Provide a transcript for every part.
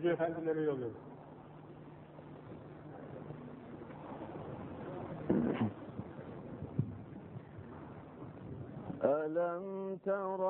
hoca efendilere yolluyoruz. ألم تر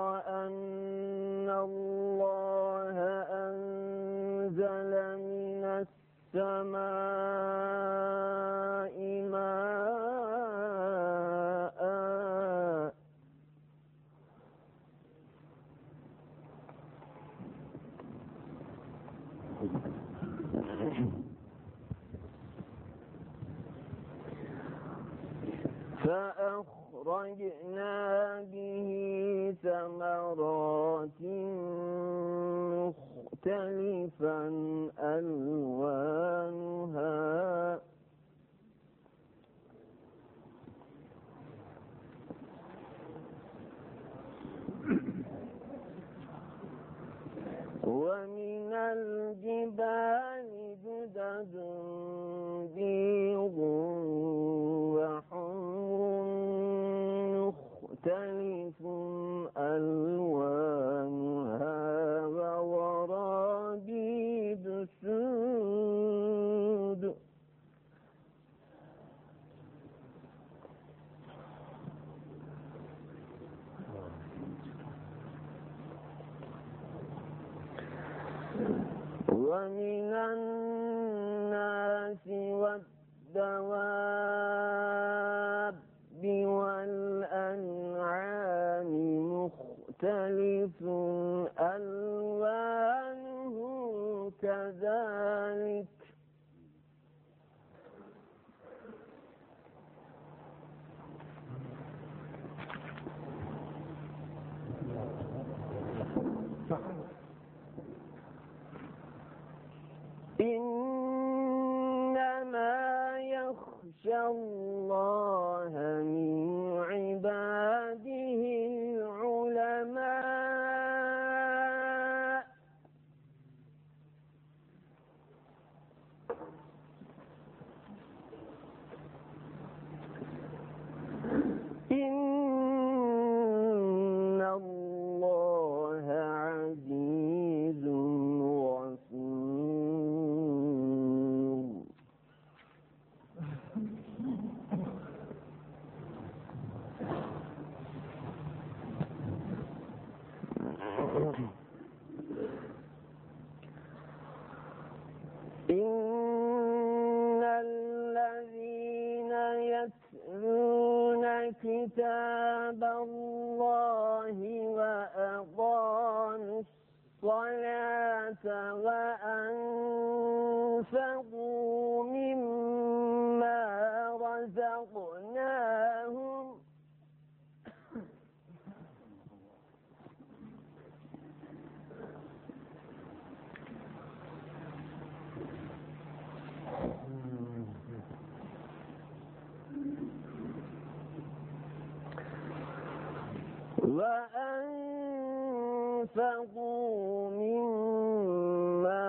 أنفقوا مما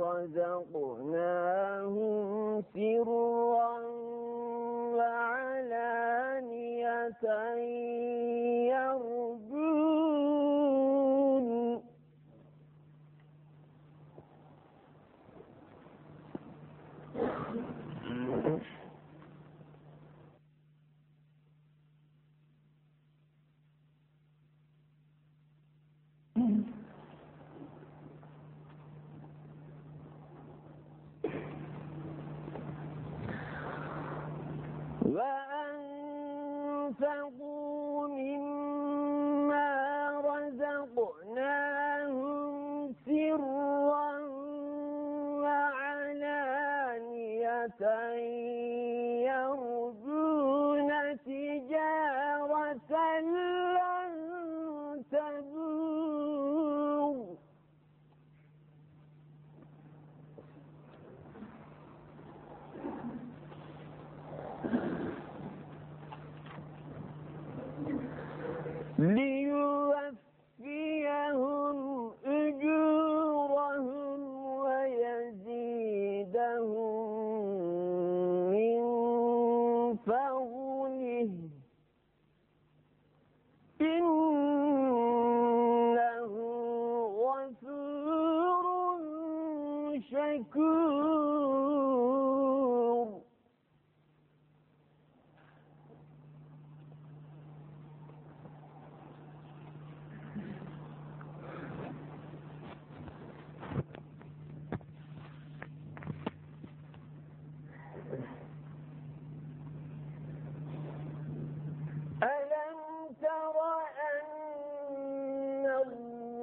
رزقناهم سرا وعلانية أنفقوا مما رزقناهم سرا وعلانية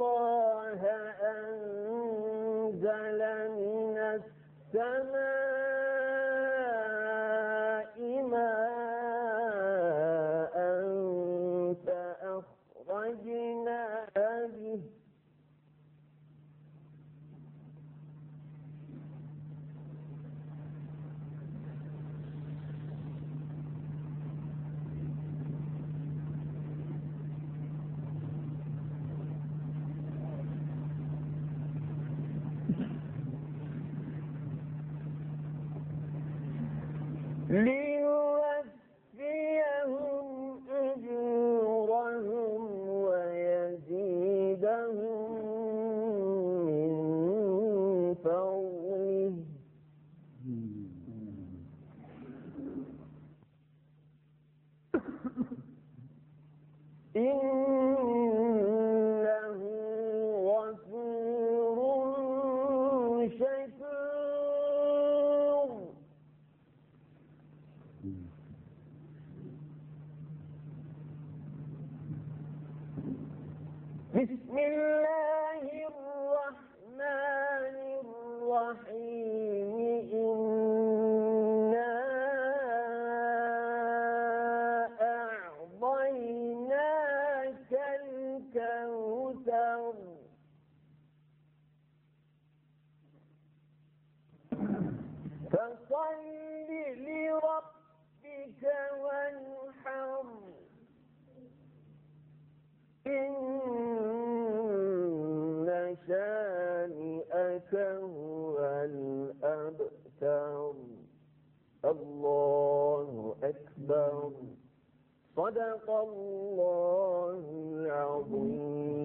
الله أنزل من السماء صدق الله العظيم.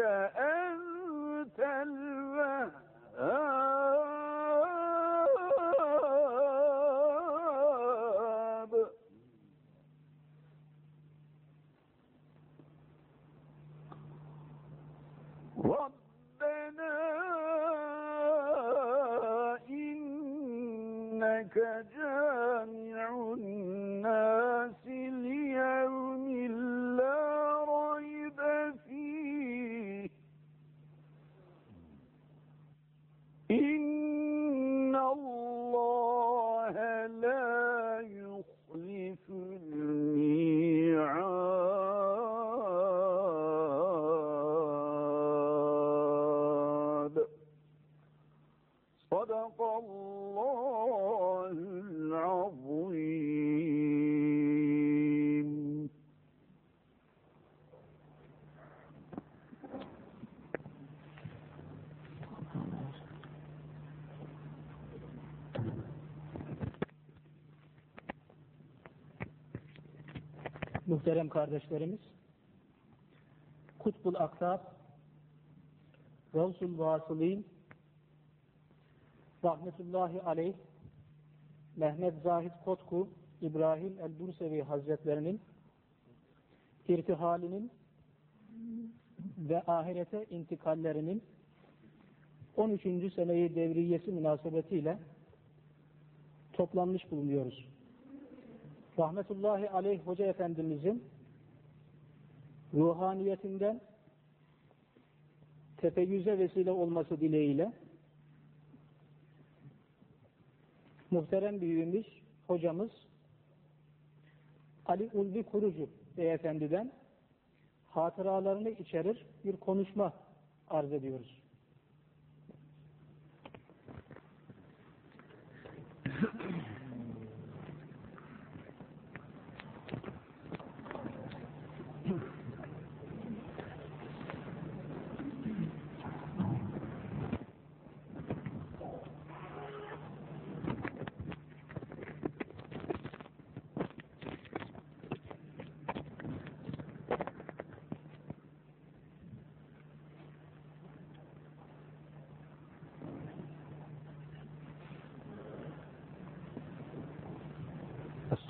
uh, Muhterem kardeşlerimiz, Kutbul Aksab, Ravsul Vasılîn, Rahmetullahi Aleyh, Mehmet Zahid Kotku, İbrahim el-Bursevi Hazretlerinin irtihalinin ve ahirete intikallerinin 13. seneyi devriyesi münasebetiyle toplanmış bulunuyoruz. Rahmetullahi Aleyh Hoca Efendimizin ruhaniyetinden tefeyyüze vesile olması dileğiyle muhterem büyüğümüz, hocamız Ali Ulvi Kurucu beyefendiden hatıralarını içerir bir konuşma arz ediyoruz.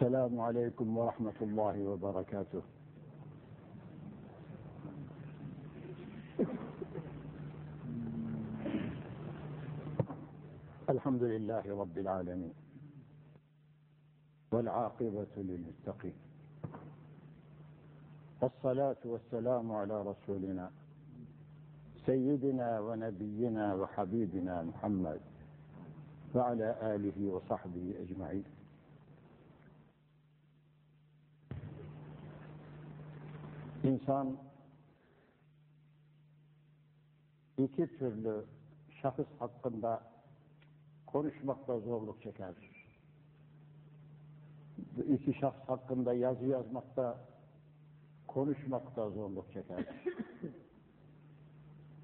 السلام عليكم ورحمة الله وبركاته. الحمد لله رب العالمين. والعاقبة للمتقين. والصلاة والسلام على رسولنا. سيدنا ونبينا وحبيبنا محمد وعلى آله وصحبه أجمعين. İnsan iki türlü şahıs hakkında konuşmakta zorluk çeker. İki şahıs hakkında yazı yazmakta, konuşmakta zorluk çeker.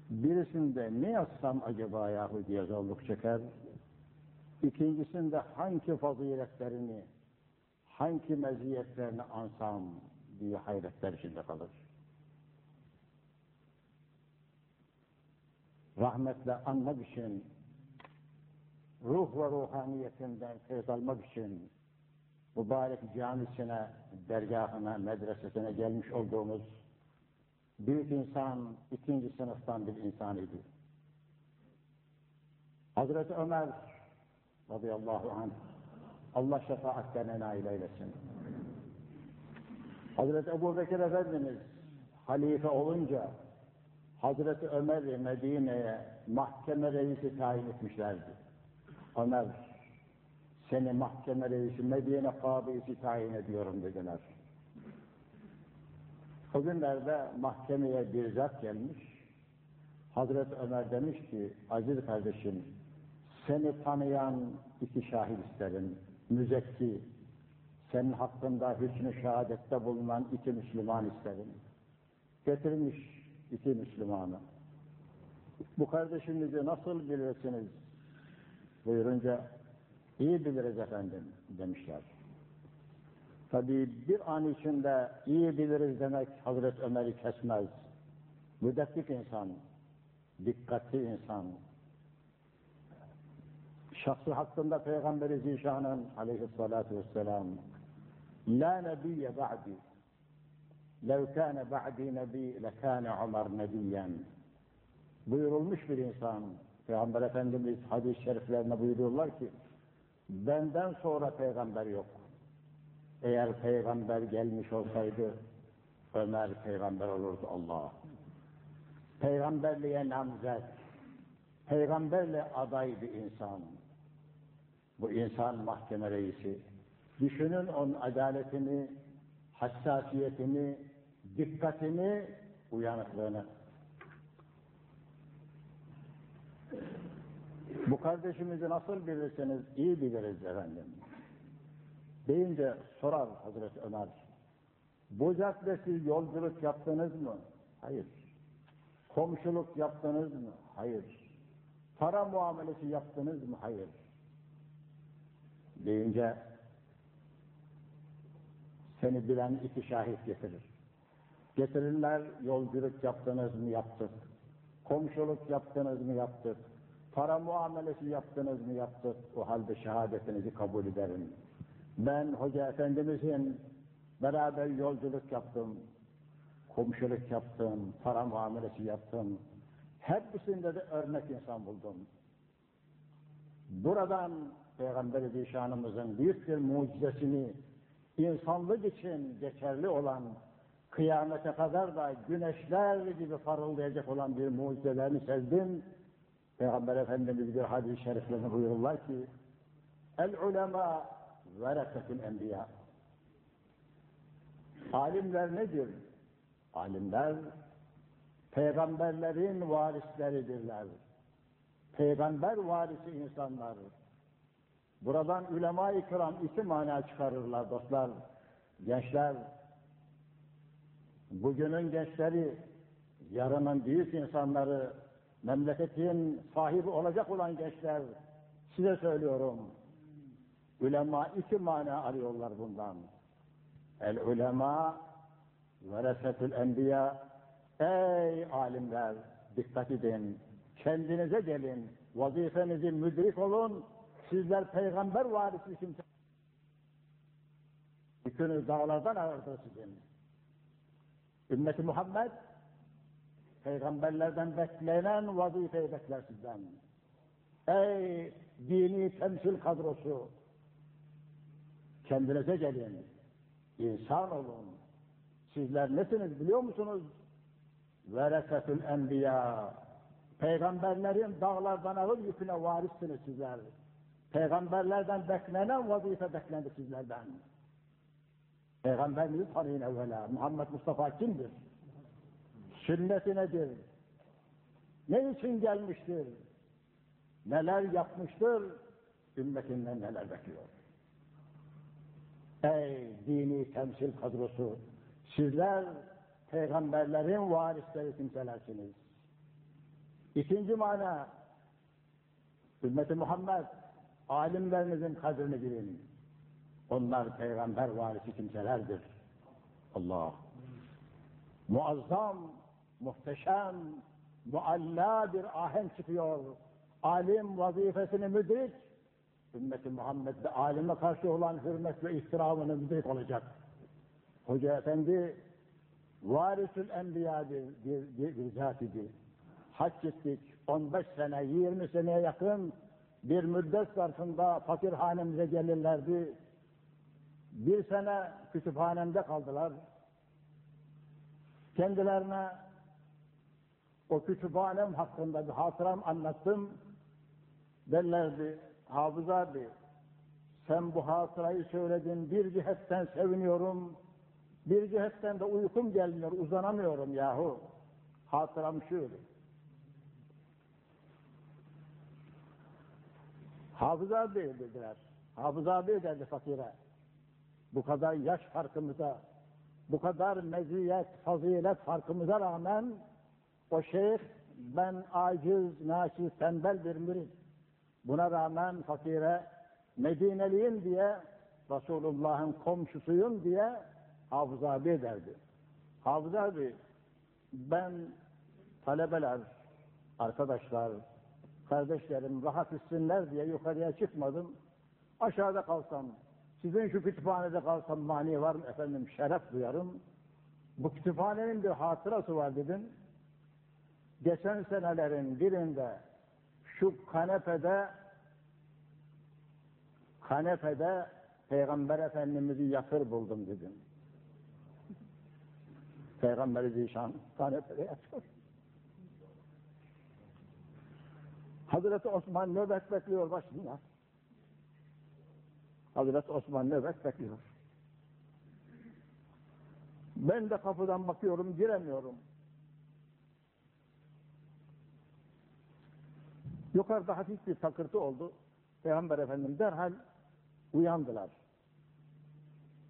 Birisinde ne yazsam acaba yahu diye zorluk çeker. İkincisinde hangi faziletlerini, hangi meziyetlerini ansam diye hayretler içinde kalır. Rahmetle anmak için, ruh ve ruhaniyetinden feyz almak için mübarek camisine, dergahına, medresesine gelmiş olduğumuz büyük insan, ikinci sınıftan bir insan idi. Hazreti Ömer radıyallahu anh, Allah şefaatlerine nail eylesin. Hazreti Ebu Bekir Efendimiz halife olunca Hazreti Ömer'i Medine'ye mahkeme reisi tayin etmişlerdi. Ömer seni mahkeme reisi Medine kabisi tayin ediyorum dediler. O günlerde mahkemeye bir zat gelmiş. Hazreti Ömer demiş ki aziz kardeşim seni tanıyan iki şahit isterim. Müzekki, senin hakkında hüsnü şehadette bulunan iki Müslüman isterim. Getirmiş iki Müslümanı. Bu kardeşimizi nasıl bilirsiniz? Buyurunca, iyi biliriz efendim demişler. Tabi bir an içinde iyi biliriz demek Hazreti Ömer'i kesmez. Müdekkik insan, dikkatli insan. Şahsı hakkında Peygamberi Zişan'ın aleyhissalatu vesselam La nebiyye ba'di lev kâne ba'di nebi lekâne Ömer nebiyen buyurulmuş bir insan Peygamber Efendimiz hadis-i şeriflerine buyuruyorlar ki benden sonra peygamber yok. Eğer peygamber gelmiş olsaydı Ömer peygamber olurdu Allah. Peygamberliğe namzet, peygamberle aday bir insan. Bu insan mahkeme reisi. Düşünün onun adaletini, hassasiyetini, dikkatini, uyanıklığını. Bu kardeşimizi nasıl bilirsiniz? iyi biliriz efendim. Deyince sorar Hazreti Ömer. Bu caddesi yolculuk yaptınız mı? Hayır. Komşuluk yaptınız mı? Hayır. Para muamelesi yaptınız mı? Hayır. Deyince seni bilen iki şahit getirir. Getirirler yolculuk yaptınız mı? Yaptık. Komşuluk yaptınız mı? Yaptık. Para muamelesi yaptınız mı? Yaptık. O halde şehadetinizi kabul ederim. Ben Hoca Efendimizin beraber yolculuk yaptım. Komşuluk yaptım. Para muamelesi yaptım. Hepsinde de örnek insan buldum. Buradan Peygamber-i büyük bir mucizesini insanlık için geçerli olan kıyamete kadar da güneşler gibi parıldayacak olan bir mucizelerini sezdim. Peygamber Efendimiz bir hadis-i şeriflerinde buyururlar ki El ulema veresetül enbiya Alimler nedir? Alimler peygamberlerin varisleridirler. Peygamber varisi insanlar. Buradan ulema-i kiram iki mana çıkarırlar dostlar. Gençler, bugünün gençleri, yarının büyük insanları, memleketin sahibi olacak olan gençler, size söylüyorum. Ulema iki mana arıyorlar bundan. El ulema veresetül enbiya. Ey alimler, dikkat edin. Kendinize gelin. Vazifenizi müdrik olun. Sizler peygamber varisi kimse. Yükünüz dağlardan ağırdır sizin. Ümmeti Muhammed peygamberlerden beklenen vazifeyi bekler sizden. Ey dini temsil kadrosu kendinize gelin. İnsan olun. Sizler nesiniz biliyor musunuz? Veresetül enbiya. Peygamberlerin dağlardan ağır yüküne varissiniz sizler. Peygamberlerden beklenen vazife beklendi sizlerden. Peygamberimizi tanıyın evvela. Muhammed Mustafa kimdir? Sünneti nedir? Ne için gelmiştir? Neler yapmıştır? Ümmetinden neler bekliyor? Ey dini temsil kadrosu! Sizler peygamberlerin varisleri kimselersiniz. İkinci mana, ümmeti Muhammed, alimlerinizin kadrini bilin. Onlar peygamber varisi kimselerdir. Allah. Muazzam, muhteşem, mualla bir ahenk çıkıyor. Alim vazifesini müdrik, ümmeti Muhammed'de alime karşı olan hürmet ve ihtiramını müdrik olacak. Hoca Efendi, varisül enbiya bir, bir, bir, bir zat idi. Hac ettik, 15 sene, 20 seneye yakın bir müddet zarfında fakirhanemize gelirlerdi. Bir sene kütüphanemde kaldılar. Kendilerine o kütüphanem hakkında bir hatıram anlattım. Derlerdi, Hafız abi, sen bu hatırayı söyledin, bir cihetten seviniyorum, bir cihetten de uykum gelmiyor, uzanamıyorum yahu. Hatıram şuydu. Hafız abi dediler. Hafız abi derdi fakire. Bu kadar yaş farkımıza, bu kadar meziyet, fazilet farkımıza rağmen o şeyh ben aciz, naşiz, tembel bir mürid. Buna rağmen fakire Medineliyim diye Resulullah'ın komşusuyum diye Hafız abi derdi. Hafız abi ben talebeler, arkadaşlar, kardeşlerim rahat etsinler diye yukarıya çıkmadım. Aşağıda kalsam, sizin şu kütüphanede kalsam mani var mı efendim şeref duyarım. Bu kütüphanenin bir hatırası var dedim. Geçen senelerin birinde şu kanepede kanepede Peygamber Efendimiz'i yatır buldum dedim. Peygamber-i Zişan kanepede yatıyor. Hazreti Osman nöbet bekliyor başında. Hazreti Osman nöbet bekliyor. Ben de kapıdan bakıyorum, giremiyorum. Yukarıda hafif bir takırtı oldu. Peygamber Efendim derhal uyandılar.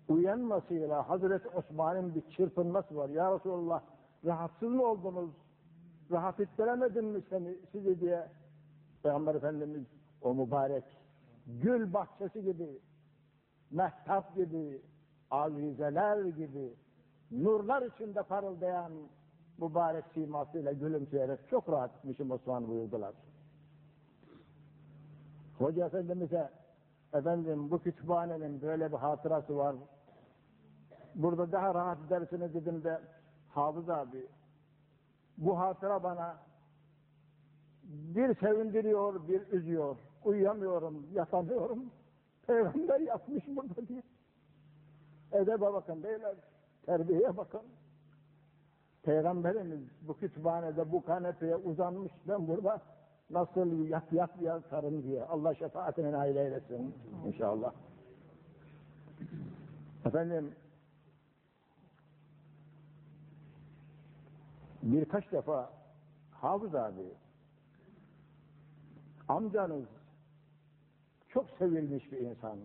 Uyanmasıyla Hazreti Osman'ın bir çırpınması var. Ya Resulallah rahatsız mı oldunuz? Rahat ettiremedim mi seni, sizi diye Peygamber Efendimiz o mübarek gül bahçesi gibi, mehtap gibi, avizeler gibi, nurlar içinde parıldayan mübarek simasıyla gülümseyerek çok rahat etmişim Osman buyurdular. Hoca Efendimiz'e efendim bu kütüphanenin böyle bir hatırası var. Burada daha rahat edersiniz dedim de Hafız abi bu hatıra bana bir sevindiriyor, bir üzüyor. Uyuyamıyorum, yatamıyorum. Peygamber yapmış burada diye. Edebe bakın beyler, terbiyeye bakın. Peygamberimiz bu kütüphanede, bu kanepeye uzanmış. Ben burada nasıl yat yat yatarım diye. Allah şefaatine nail eylesin inşallah. Efendim birkaç defa Hafız abi amcanız çok sevilmiş bir insan.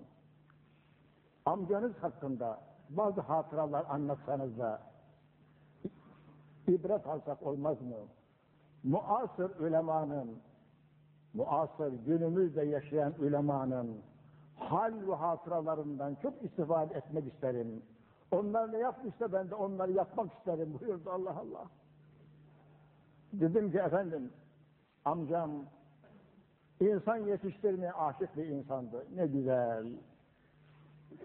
Amcanız hakkında bazı hatıralar anlatsanız da ibret alsak olmaz mı? Muasır ulemanın, muasır günümüzde yaşayan ulemanın hal ve hatıralarından çok istifade etmek isterim. Onlar ne yapmışsa ben de onları yapmak isterim buyurdu Allah Allah. Dedim ki efendim, amcam insan yetiştirmeye aşık bir insandı. Ne güzel.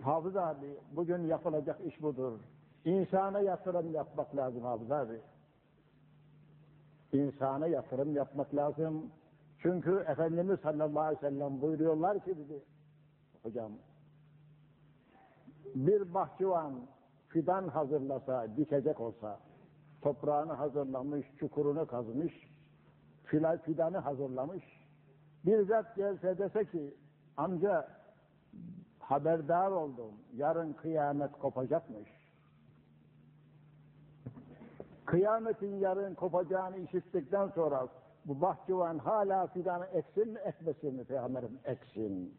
Hafız abi, bugün yapılacak iş budur. İnsana yatırım yapmak lazım Hafız abi. İnsana yatırım yapmak lazım. Çünkü Efendimiz sallallahu aleyhi ve sellem buyuruyorlar ki dedi, hocam, bir bahçıvan fidan hazırlasa, dikecek olsa, toprağını hazırlamış, çukurunu kazmış, filan fidanı hazırlamış. Bir zat gelse dese ki, amca haberdar oldum, yarın kıyamet kopacakmış. Kıyametin yarın kopacağını işittikten sonra bu bahçıvan hala fidanı eksin mi ekmesin mi peygamberim? Eksin.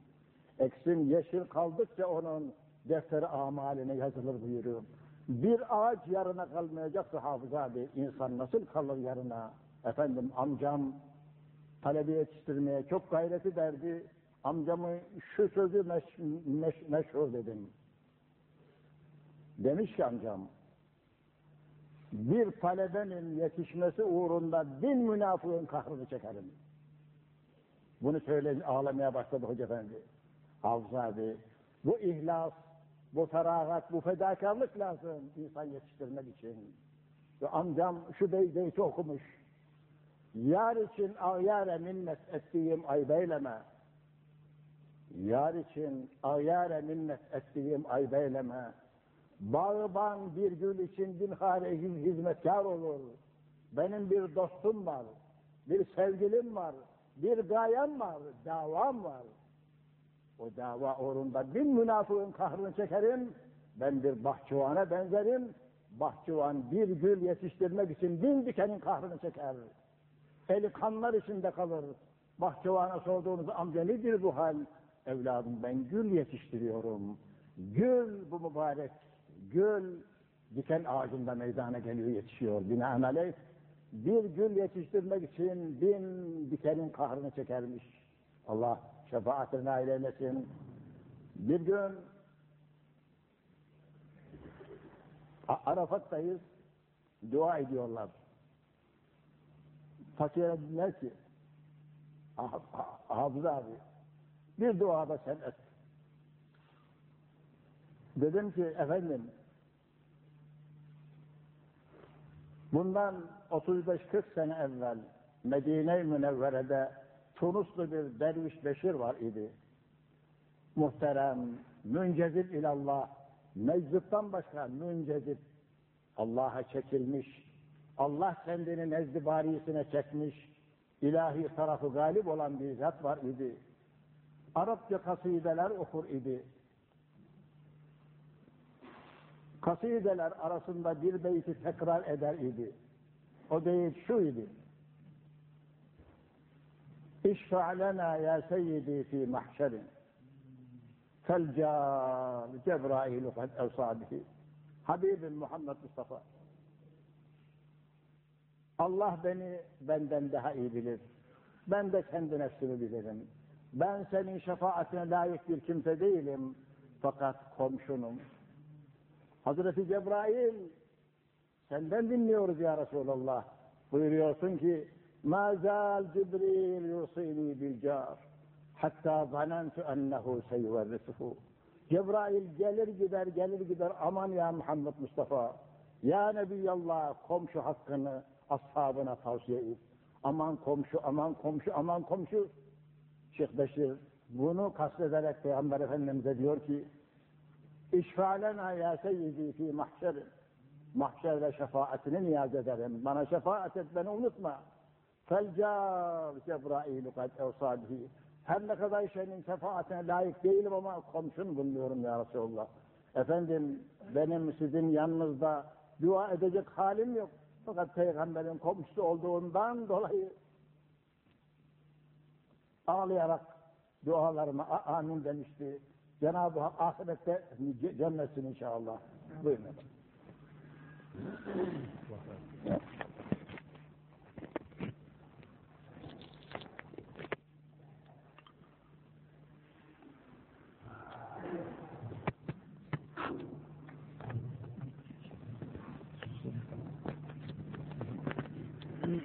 Eksin yeşil kaldıkça onun defteri amaline yazılır buyuruyor. Bir ağaç yarına kalmayacaksa hafız abi, insan nasıl kalır yarına? Efendim amcam talebe yetiştirmeye çok gayreti derdi. Amcamı şu sözü meş, meş, meşhur dedim. Demiş ki amcam, bir talebenin yetişmesi uğrunda bin münafığın kahrını çekerim. Bunu söyle ağlamaya başladı Hoca Efendi. Hafız bu ihlas, bu feragat, bu fedakarlık lazım insan yetiştirmek için. Ve amcam şu beyti okumuş. Yar için ağyare minnet ettiğim ay beyleme. Yar için ağyare minnet ettiğim ay beyleme. Bağban bir gül için bin hare hizmetkar olur. Benim bir dostum var, bir sevgilim var, bir gayem var, davam var. O dava uğrunda bin münafığın kahrını çekerim, ben bir bahçıvana benzerim, bahçıvan bir gül yetiştirmek için bin dikenin kahrını çeker. Eli kanlar içinde kalır. Bahçıvana sorduğunuz amca nedir bu hal? Evladım ben gül yetiştiriyorum. Gül bu mübarek. Gül diken ağacında meydana geliyor yetişiyor. Binaenaleyh bir gül yetiştirmek için bin dikenin kahrını çekermiş. Allah şefaatine nail. Bir gün Arafat'tayız. Dua ediyorlar. Fakire dediler ki Hafız abi bir duada sen et. Dedim ki efendim bundan 35-40 sene evvel Medine-i Münevvere'de Tunuslu bir derviş Beşir var idi. Muhterem, müncezip ilallah, meczuptan başka müncezip Allah'a çekilmiş, Allah kendini nezd barisine çekmiş, ilahi tarafı galip olan bir zat var idi. Arapça kasideler okur idi. Kasideler arasında bir beyti tekrar eder idi. O beyit şu idi. İşfa lena ya seyyidi fi mahşerin. Felcar Cebrailü kad evsadihi. Habibim Muhammed Mustafa. Allah beni benden daha iyi bilir. Ben de kendi nefsimi bilirim. Ben senin şefaatine layık bir kimse değilim. Fakat komşunum. Hazreti Cebrail senden dinliyoruz ya Resulallah. Buyuruyorsun ki Mazal Cibril yusini bil car hatta zanentu ennehu seyverrisuhu. Cebrail gelir gider gelir gider aman ya Muhammed Mustafa ya Nebiyallah komşu hakkını ashabına tavsiye et. Aman komşu, aman komşu, aman komşu. Şeyh Beşir bunu kastederek Peygamber Efendimiz'e diyor ki İşfa'lena ya seyyidi fi mahşerin. Mahşerde şefaatini niyaz ederim. Bana şefaat et beni unutma. Felcar Cebrailü kad evsadihi. Her ne kadar şeyin şefaatine layık değilim ama komşun bulunuyorum ya Resulallah. Efendim benim sizin yanınızda dua edecek halim yok. Fakat peygamberin komşusu olduğundan dolayı ağlayarak dualarıma amin demişti. Cenab-ı Hak ahirette cennetsin inşallah. Buyurun.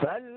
فل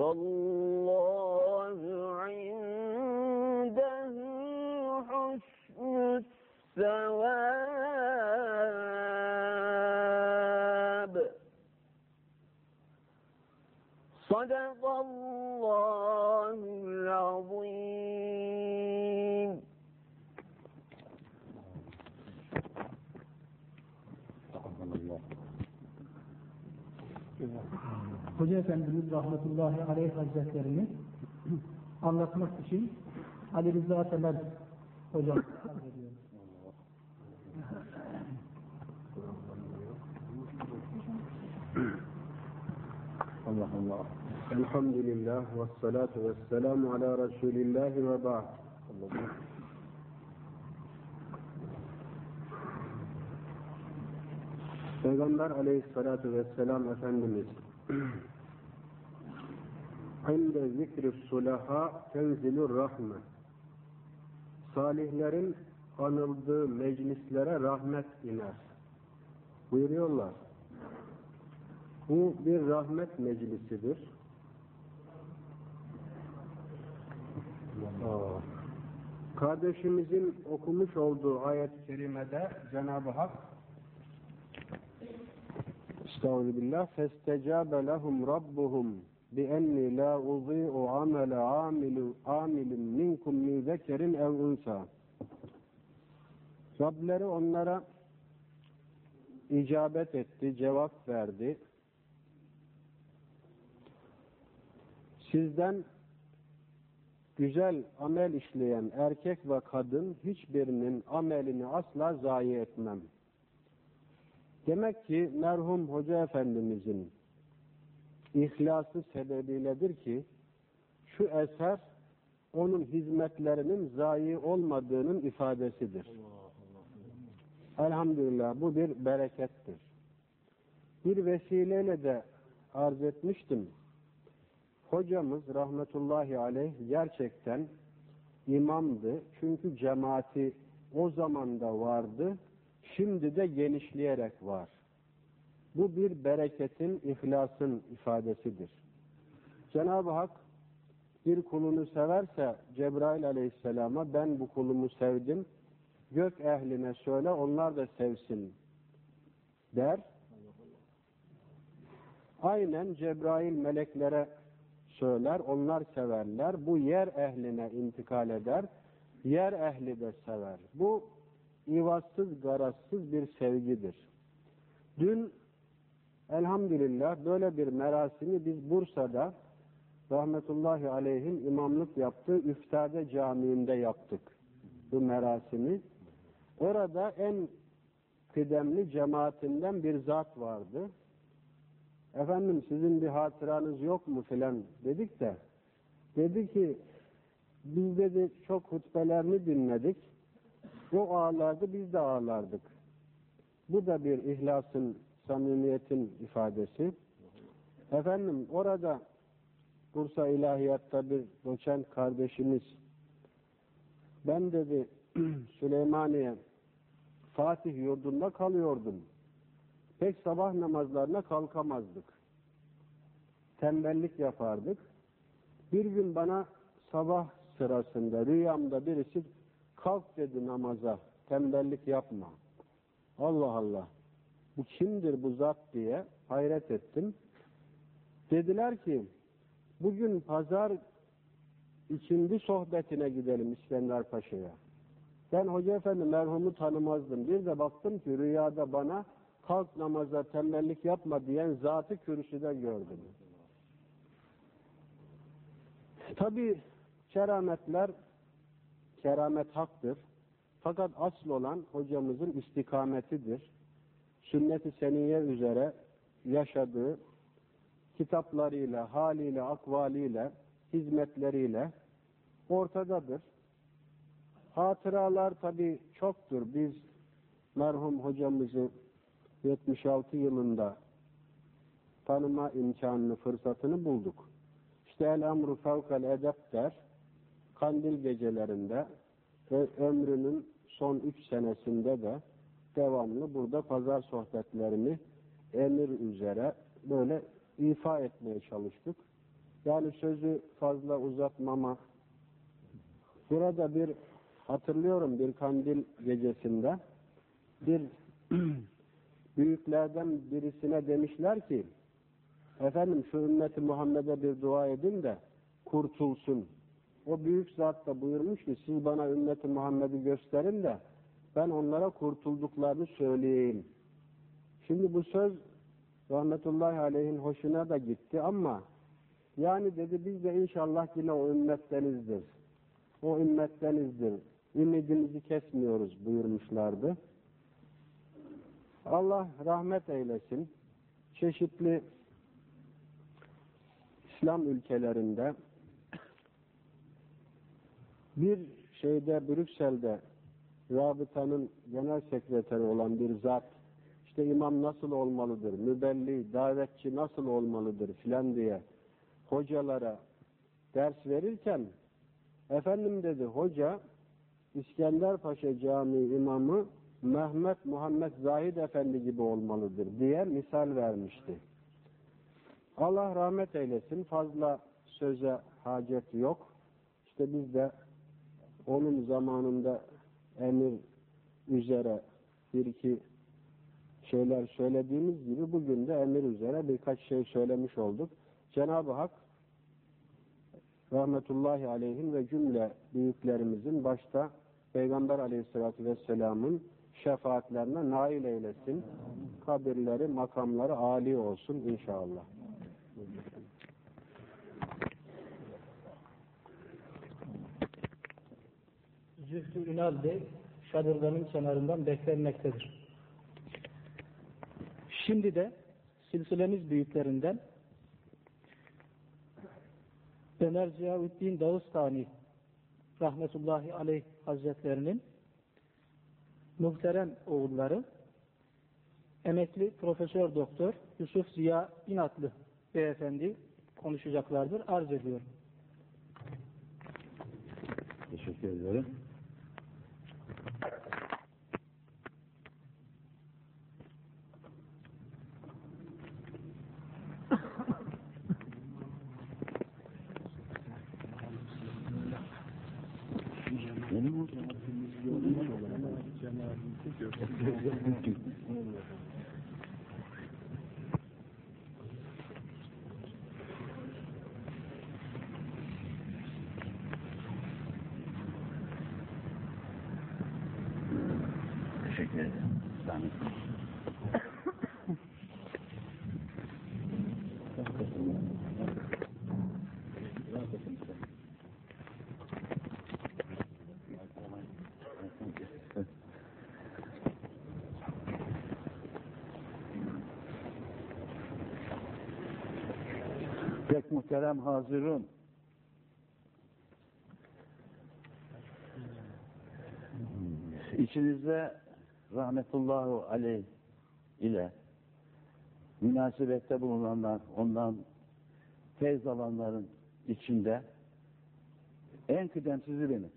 والله Hoca Efendimiz rahmetullahi aleyh hazretlerini anlatmak için Ali Rıza Temel hocam hazırlıyor. Allah Allah. Elhamdülillah ve salatu ve selamu ala Resulillah ve ba'd. Peygamber aleyhissalatu vesselam Efendimiz İnde zikri sulaha tenzilur rahme Salihlerin anıldığı meclislere rahmet iner. Buyuruyorlar. Bu bir rahmet meclisidir. Kardeşimizin okumuş olduğu ayet-i kerimede Cenab-ı Hak Estağfirullah festecabe lehum rabbuhum enni la uzi'u amele amilu amilin minkum min zekerin ev unsa Rableri onlara icabet etti, cevap verdi. Sizden güzel amel işleyen erkek ve kadın hiçbirinin amelini asla zayi etmem. Demek ki merhum Hoca Efendimizin ihlası sebebiyledir ki şu eser onun hizmetlerinin zayi olmadığının ifadesidir. Elhamdülillah bu bir berekettir. Bir vesileyle de arz etmiştim. Hocamız rahmetullahi aleyh gerçekten imamdı. Çünkü cemaati o zaman da vardı. Şimdi de genişleyerek var. Bu bir bereketin, ihlasın ifadesidir. Cenab-ı Hak bir kulunu severse Cebrail aleyhisselama ben bu kulumu sevdim, gök ehline söyle onlar da sevsin der. Aynen Cebrail meleklere söyler, onlar severler. Bu yer ehline intikal eder, yer ehli de sever. Bu ivazsız, garazsız bir sevgidir. Dün elhamdülillah böyle bir merasimi biz Bursa'da rahmetullahi aleyhin imamlık yaptığı Üftade Camii'nde yaptık bu merasimi. Orada en kıdemli cemaatinden bir zat vardı. Efendim sizin bir hatıranız yok mu filan dedik de dedi ki biz dedi çok hutbelerini dinledik. O ağlardı biz de ağlardık. Bu da bir ihlasın, samimiyetin ifadesi. Efendim orada Bursa İlahiyat'ta bir doçent kardeşimiz ben dedi Süleymaniye Fatih yurdunda kalıyordum. Pek sabah namazlarına kalkamazdık. Tembellik yapardık. Bir gün bana sabah sırasında rüyamda birisi kalk dedi namaza, tembellik yapma. Allah Allah, bu kimdir bu zat diye hayret ettim. Dediler ki, bugün pazar içindi sohbetine gidelim İskender Paşa'ya. Ben Hoca Efendi merhumu tanımazdım. Bir de baktım ki rüyada bana kalk namaza tembellik yapma diyen zatı kürsüde gördüm. Tabi kerametler keramet haktır. Fakat asıl olan hocamızın istikametidir. Sünnet-i seniye üzere yaşadığı kitaplarıyla, haliyle, akvaliyle, hizmetleriyle ortadadır. Hatıralar tabi çoktur. Biz merhum hocamızı 76 yılında tanıma imkanını, fırsatını bulduk. İşte el emru fevkel edep der. Kandil gecelerinde ve ömrünün son üç senesinde de devamlı burada pazar sohbetlerini emir üzere böyle ifa etmeye çalıştık. Yani sözü fazla uzatmama burada bir hatırlıyorum bir kandil gecesinde bir büyüklerden birisine demişler ki efendim şu ümmeti Muhammed'e bir dua edin de kurtulsun. O büyük zat da buyurmuş ki siz bana ümmeti Muhammed'i gösterin de ben onlara kurtulduklarını söyleyeyim. Şimdi bu söz rahmetullahi aleyhin hoşuna da gitti ama yani dedi biz de inşallah yine o ümmettenizdir. O ümmettenizdir. Ümidimizi kesmiyoruz buyurmuşlardı. Allah rahmet eylesin. Çeşitli İslam ülkelerinde bir şeyde Brüksel'de rabıtanın genel sekreteri olan bir zat işte imam nasıl olmalıdır, mübelli, davetçi nasıl olmalıdır filan diye hocalara ders verirken efendim dedi hoca İskender Paşa Camii imamı Mehmet Muhammed Zahid Efendi gibi olmalıdır diye misal vermişti. Allah rahmet eylesin. Fazla söze hacet yok. İşte biz de onun zamanında emir üzere bir iki şeyler söylediğimiz gibi bugün de emir üzere birkaç şey söylemiş olduk. Cenab-ı Hak rahmetullahi aleyhin ve cümle büyüklerimizin başta Peygamber aleyhissalatü vesselamın şefaatlerine nail eylesin. Kabirleri, makamları âli olsun inşallah. Zühtü Ünal Bey şadırvanın kenarından beklenmektedir. Şimdi de silsilemiz büyüklerinden Ömer Ziyaüddin Dağıstani rahmetullahi aleyh hazretlerinin muhterem oğulları emekli profesör doktor Yusuf Ziya İnatlı beyefendi konuşacaklardır. Arz ediyorum. Teşekkür ederim. Benim hocam. Teşekkür ederim. Sağ olun. Pek muhterem hazırın. İçinizde rahmetullahu aleyh ile münasebette bulunanlar, ondan feyz alanların içinde en kıdemsizi benim.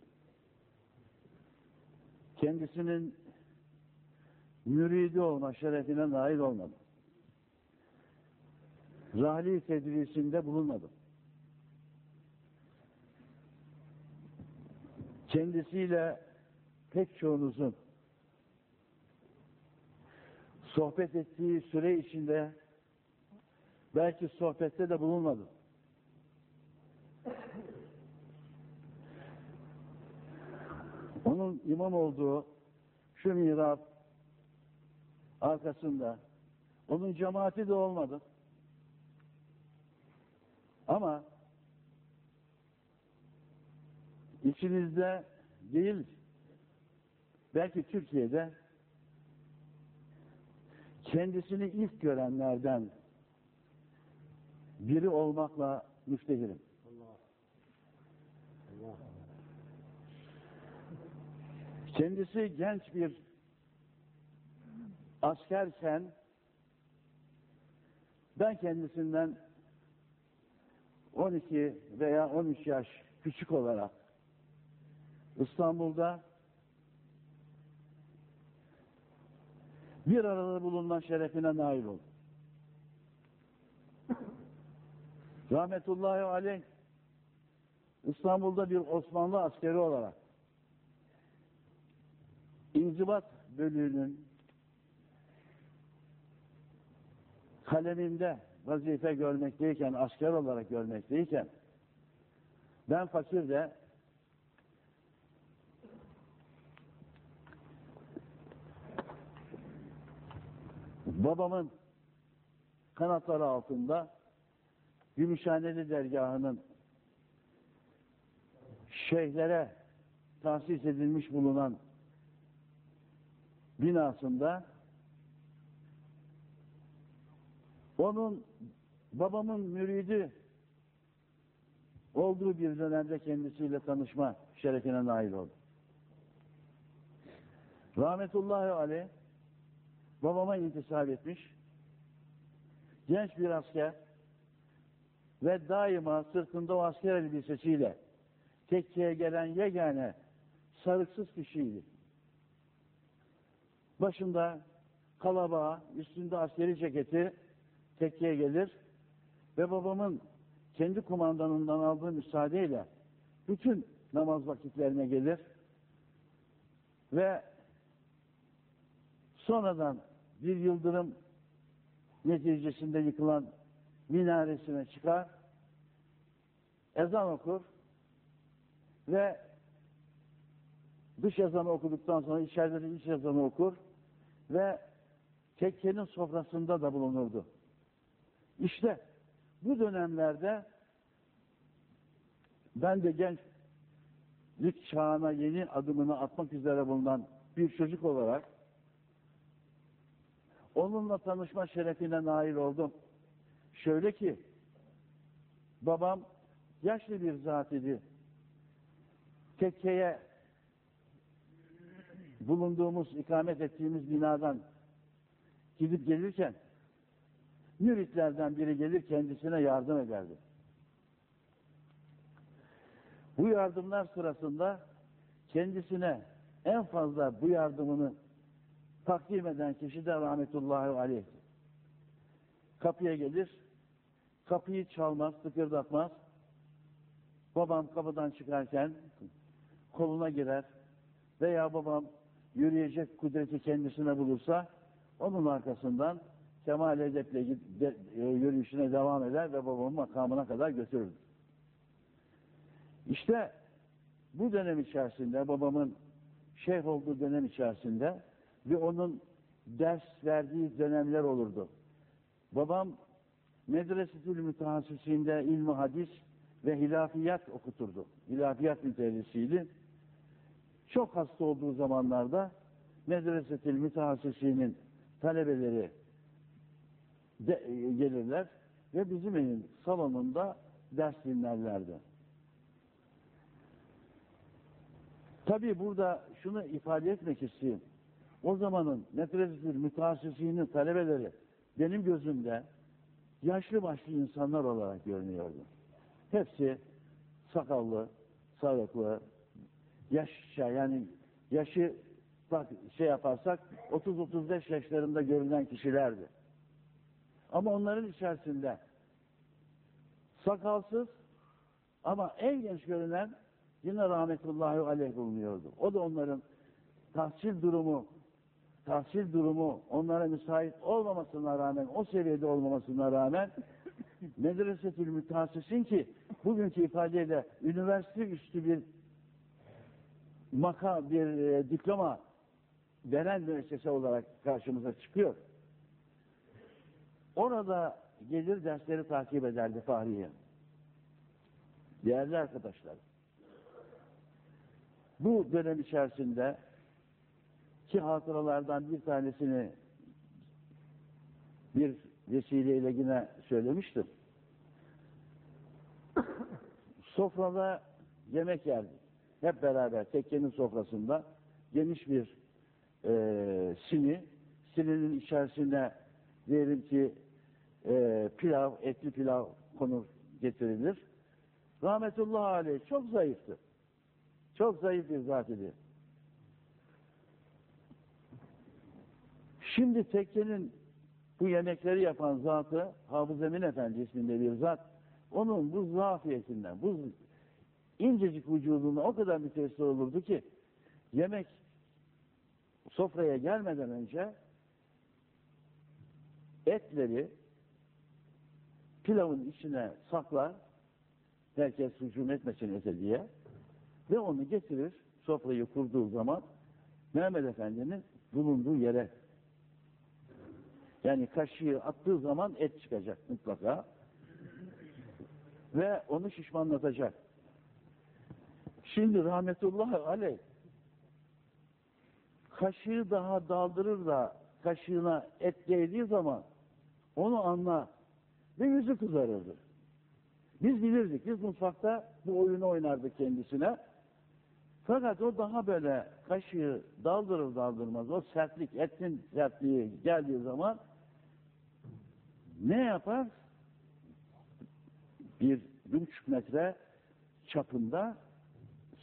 Kendisinin müridi olma şerefine nail olmadım. Rahli tedrisinde bulunmadım. Kendisiyle pek çoğunuzun sohbet ettiği süre içinde belki sohbette de bulunmadım. Onun imam olduğu şu mihrap arkasında onun cemaati de olmadı. Ama içinizde değil belki Türkiye'de kendisini ilk görenlerden biri olmakla müftehirim. Kendisi genç bir askerken ben kendisinden 12 veya 13 yaş küçük olarak İstanbul'da bir arada bulunma şerefine nail oldum. Rahmetullahi aleyh İstanbul'da bir Osmanlı askeri olarak İnzibat bölüğünün kaleminde vazife görmekteyken, asker olarak görmekteyken ben fakir de babamın kanatları altında Gümüşhaneli dergahının şeyhlere tahsis edilmiş bulunan binasında onun babamın müridi olduğu bir dönemde kendisiyle tanışma şerefine nail oldum. Rahmetullahi aleyh babama intisap etmiş genç bir asker ve daima sırtında o asker elbisesiyle tekkeye gelen yegane sarıksız kişiydi. Başında kalabağa, üstünde askeri ceketi tekkeye gelir ve babamın kendi kumandanından aldığı müsaadeyle bütün namaz vakitlerine gelir ve sonradan bir yıldırım neticesinde yıkılan minaresine çıkar, ezan okur ve dış ezanı okuduktan sonra içeride de iç ezanı okur ve tekkenin sofrasında da bulunurdu. İşte bu dönemlerde ben de gençlik çağına yeni adımını atmak üzere bulunan bir çocuk olarak onunla tanışma şerefine nail oldum. Şöyle ki babam yaşlı bir zat idi. Tekkeye bulunduğumuz, ikamet ettiğimiz binadan gidip gelirken müritlerden biri gelir kendisine yardım ederdi. Bu yardımlar sırasında kendisine en fazla bu yardımını takdim eden kişi de rahmetullahi aleyh. Kapıya gelir, kapıyı çalmaz, tıkırdatmaz. Babam kapıdan çıkarken koluna girer veya babam yürüyecek kudreti kendisine bulursa onun arkasından gid- de- e, yürüyüşüne devam eder ve babamın makamına kadar götürür. İşte bu dönem içerisinde babamın şeyh olduğu dönem içerisinde ve onun ders verdiği dönemler olurdu. Babam medresetül mütehassisinde ilmi hadis ve hilafiyat okuturdu. Hilafiyat müderrisiydi. Çok hasta olduğu zamanlarda medresetül mütehassisinin talebeleri de, e, gelirler ve bizim evin salonunda ders dinlerlerdi. Tabii burada şunu ifade etmek istiyorum. O zamanın medresetül mütehassisinin talebeleri benim gözümde yaşlı başlı insanlar olarak görünüyordu. Hepsi sakallı, sarıklı, yaşça yani yaşı tak, şey yaparsak 30-35 yaşlarında görünen kişilerdi. Ama onların içerisinde sakalsız ama en genç görünen yine rahmetullahi aleyh bulunuyordu. O da onların tahsil durumu tahsil durumu onlara müsait olmamasına rağmen, o seviyede olmamasına rağmen medresetül mütehassisin ki bugünkü ifadeyle üniversite üstü bir maka, bir e, diploma veren müessese olarak karşımıza çıkıyor. Orada gelir dersleri takip ederdi Fahriye. Değerli arkadaşlar, bu dönem içerisinde ki hatıralardan bir tanesini bir vesileyle yine söylemiştim. Sofrada yemek yerdik. Hep beraber tekkenin sofrasında geniş bir e, sini, sininin içerisine diyelim ki e, pilav, etli pilav konur getirilir. Rahmetullahi aleyh çok zayıftı. Çok zayıf bir zat idi. Şimdi tekkenin bu yemekleri yapan zatı Hafız Emin Efendi isminde bir zat onun bu zafiyetinden, bu incecik vücuduna o kadar müteessir olurdu ki yemek sofraya gelmeden önce etleri pilavın içine saklar herkes hücum etmesin diye ve onu getirir sofrayı kurduğu zaman Mehmet Efendi'nin bulunduğu yere yani kaşığı attığı zaman et çıkacak mutlaka ve onu şişmanlatacak. Şimdi rahmetullahi aleyh kaşığı daha daldırır da kaşığına et değdiği zaman onu anla ve yüzü kızarırdı. Biz bilirdik. Biz mutfakta bu oyunu oynardık kendisine. Fakat o daha böyle kaşığı daldırır daldırmaz o sertlik, etin sertliği geldiği zaman ne yapar? Bir, bir buçuk metre çapında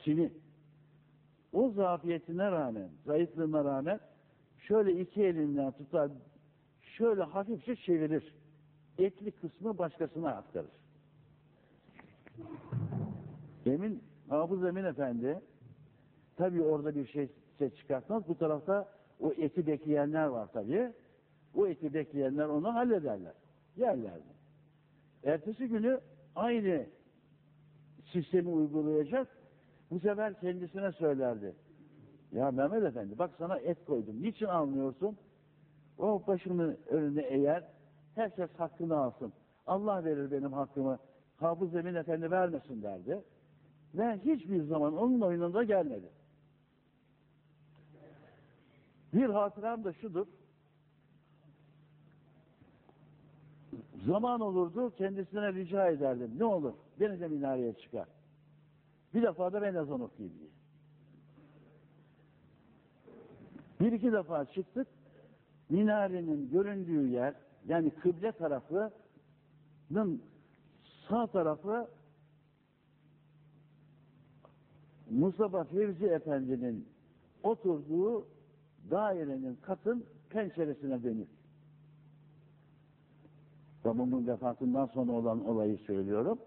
sini. O zafiyetine rağmen, zayıflığına rağmen şöyle iki elinden tutar, şöyle hafifçe çevirir. Etli kısmı başkasına aktarır. Emin, Hafız Emin Efendi tabii orada bir şey ses çıkartmaz. Bu tarafta o eti bekleyenler var tabii. O eti bekleyenler onu hallederler. Yerlerdi. Ertesi günü aynı sistemi uygulayacak. Bu sefer kendisine söylerdi. Ya Mehmet Efendi bak sana et koydum. Niçin almıyorsun? O başını önüne eğer herkes hakkını alsın. Allah verir benim hakkımı. Hafız Emin Efendi vermesin derdi. Ve hiçbir zaman onun oyununda gelmedi. Bir hatıram da şudur. Zaman olurdu kendisine rica ederdim. Ne olur beni de minareye çıkar. Bir defa da ben ezan okuyayım diye. Bir iki defa çıktık. Minarenin göründüğü yer yani kıble tarafının sağ tarafı Mustafa Fevzi Efendi'nin oturduğu dairenin katın penceresine dönük. Babamın vefatından sonra olan olayı söylüyorum.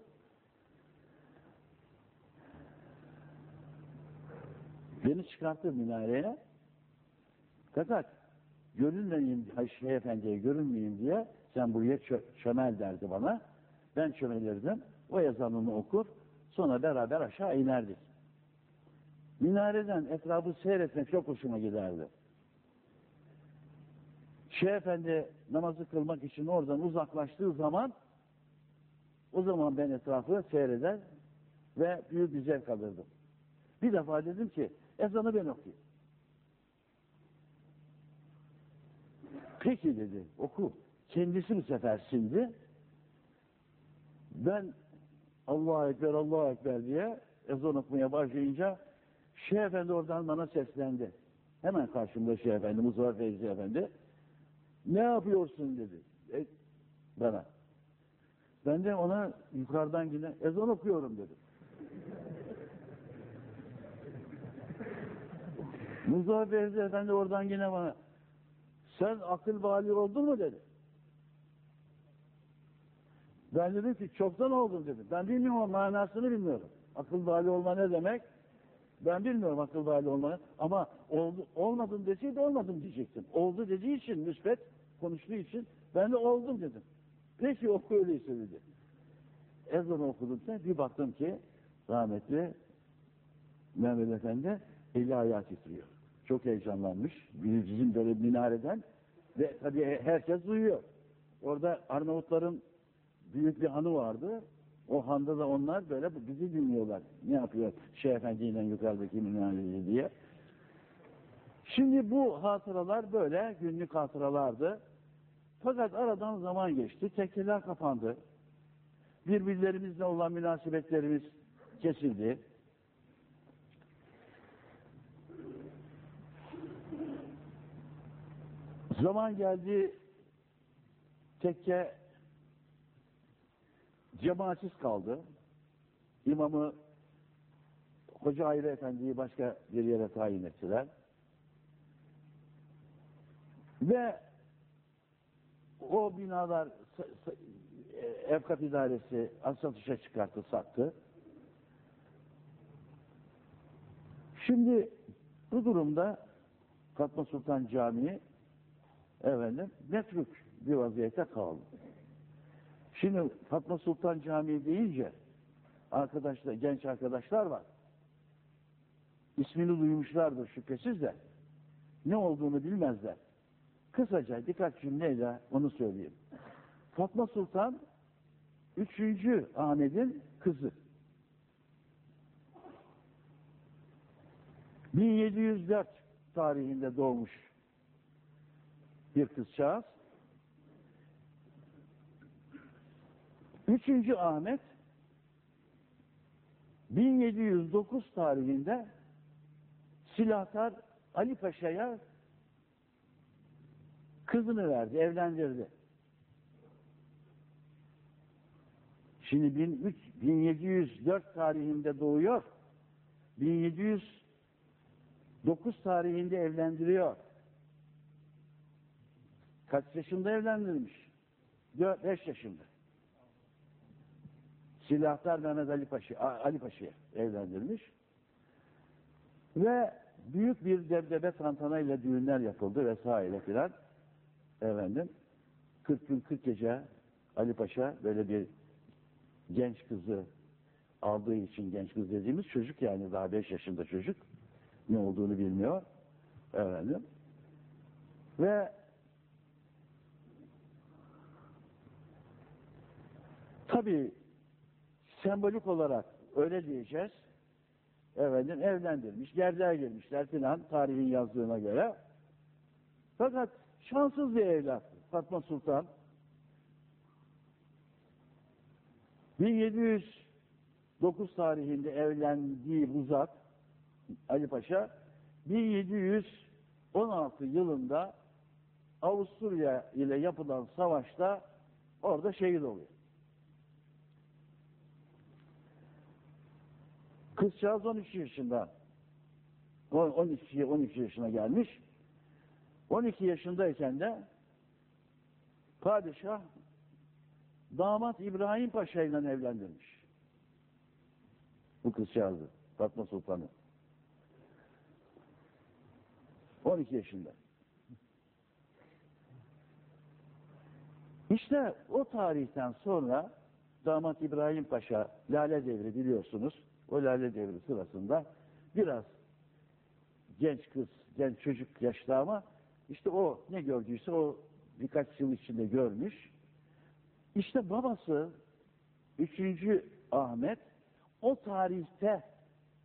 Beni çıkarttı minareye. Fakat görünmeyeyim, şey efendiye görünmeyeyim diye sen buraya çö çömel derdi bana. Ben çömelirdim. O ezanını okur. Sonra beraber aşağı inerdik. Minareden etrafı seyretmek çok hoşuma giderdi. Şeyh Efendi namazı kılmak için oradan uzaklaştığı zaman o zaman ben etrafı seyreder ve büyük bir zevk alırdım. Bir defa dedim ki ezanı ben okuyayım. Peki dedi oku. Kendisi bu sefer sildi. Ben Allahu Ekber, Allahu Ekber diye ezan okumaya başlayınca Şeyh Efendi oradan bana seslendi. Hemen karşımda Şeyh Efendi, Muzaffer Feyzi Efendi. Ne yapıyorsun dedi. E, bana. Ben de ona yukarıdan yine ezan okuyorum dedim. Mustafa Fevzi Efendi oradan yine bana sen akıl bali oldun mu dedi. Ben dedim ki çoktan oldum dedim. Ben bilmiyorum ama manasını bilmiyorum. Akıl bali olma ne demek? Ben bilmiyorum akıl bali olmanı. Ama oldu, olmadım deseydi olmadım diyecektim. Oldu dediği için müsbet konuştuğu için ben de oldum dedim. Peki oku öyleyse dedi. Ezan okudum sen bir baktım ki rahmetli Mehmet Efendi eli ayağı titriyor. Çok heyecanlanmış. Bizim böyle minareden ve tabii herkes duyuyor. Orada Arnavutların büyük bir hanı vardı. O handa da onlar böyle bizi dinliyorlar. Ne yapıyor Şeyh Efendi'yle yukarıdaki minareci diye. Şimdi bu hatıralar böyle günlük hatıralardı. Fakat aradan zaman geçti. Tekkeler kapandı. Birbirlerimizle olan münasebetlerimiz kesildi. Zaman geldi tekke cemaatsiz kaldı. İmamı Hoca Hayri Efendi'yi başka bir yere tayin ettiler. Ve o binalar e, Efkat İdaresi satışa çıkarttı, sattı. Şimdi bu durumda Fatma Sultan Camii efendim metruk bir vaziyette kaldı. Şimdi Fatma Sultan Camii deyince arkadaşlar, genç arkadaşlar var. İsmini duymuşlardır şüphesiz de ne olduğunu bilmezler. Kısaca birkaç cümleyle onu söyleyeyim. Fatma Sultan 3. Ahmet'in kızı. 1704 tarihinde doğmuş bir kızcağız. Üçüncü Ahmet 1709 tarihinde silahtar Ali Paşa'ya kızını verdi, evlendirdi. Şimdi 13, 1704 tarihinde doğuyor. 1709 tarihinde evlendiriyor. Kaç yaşında evlendirmiş? 5 yaşında. Silahtar Mehmet Ali Paşa, Ali Paşa'ya evlendirmiş. Ve büyük bir debdebe tantanayla düğünler yapıldı vesaire filan. Efendim, 40 gün 40 gece Ali Paşa böyle bir genç kızı aldığı için genç kız dediğimiz çocuk yani daha 5 yaşında çocuk ne olduğunu bilmiyor. Efendim. Ve tabii sembolik olarak öyle diyeceğiz. Efendim evlendirmiş, gerdeğe girmişler filan tarihin yazdığına göre. Fakat şanssız bir evlat Fatma Sultan. 1709 tarihinde evlendiği bu zat Ali Paşa 1716 yılında Avusturya ile yapılan savaşta orada şehit oluyor. Kızcağız 13 yaşında. 12 13 yaşına gelmiş. 12 yaşındayken de padişah damat İbrahim Paşa ile evlendirmiş. Bu kızcağızı, Fatma Sultan'ı. 12 yaşında. İşte o tarihten sonra damat İbrahim Paşa Lale Devri biliyorsunuz. O Lale Devri sırasında biraz genç kız, genç çocuk yaşta ama işte o ne gördüyse o birkaç yıl içinde görmüş. İşte babası 3. Ahmet o tarihte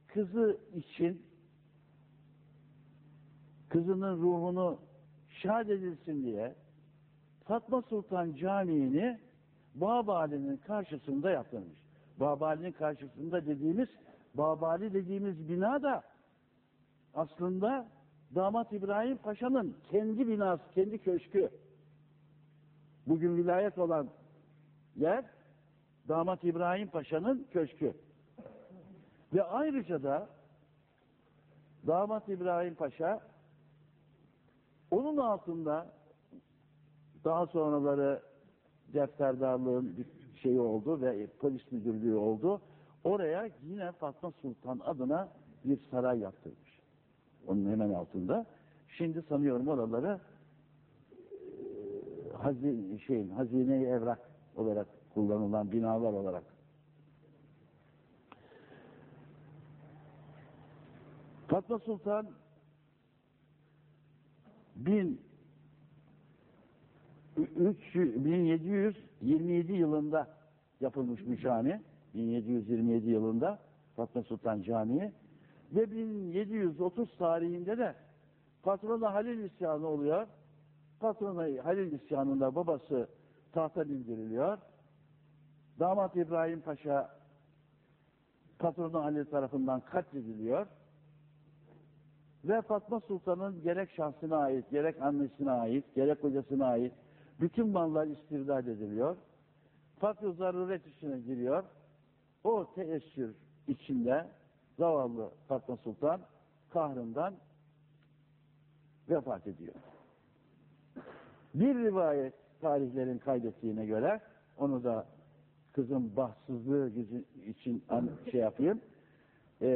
kızı için kızının ruhunu şad edilsin diye Fatma Sultan Camii'ni Babali'nin karşısında yaptırmış. Babali'nin karşısında dediğimiz Babali dediğimiz bina da aslında damat İbrahim Paşa'nın kendi binası, kendi köşkü. Bugün vilayet olan yer damat İbrahim Paşa'nın köşkü. Ve ayrıca da Damat İbrahim Paşa onun altında daha sonraları defterdarlığın şeyi oldu ve polis müdürlüğü oldu. Oraya yine Fatma Sultan adına bir saray yaptırmış. Onun hemen altında. Şimdi sanıyorum oraları e, şeyin, hazine evrak olarak kullanılan binalar olarak. Fatma Sultan bin 300 1727 yılında yapılmış bir cami. 1727 yılında Fatma Sultan Camii ve 1730 tarihinde de patrona Halil isyanı oluyor. Patrona Halil isyanında babası tahta bindiriliyor. Damat İbrahim Paşa patronu Halil tarafından katlediliyor. Ve Fatma Sultan'ın gerek şahsına ait, gerek annesine ait, gerek kocasına ait bütün mallar istirdat ediliyor. Fakr zaruret içine giriyor. O teessür içinde zavallı Fatma Sultan kahrından vefat ediyor. Bir rivayet tarihlerin kaydettiğine göre onu da kızın bahtsızlığı için şey yapayım. Ee,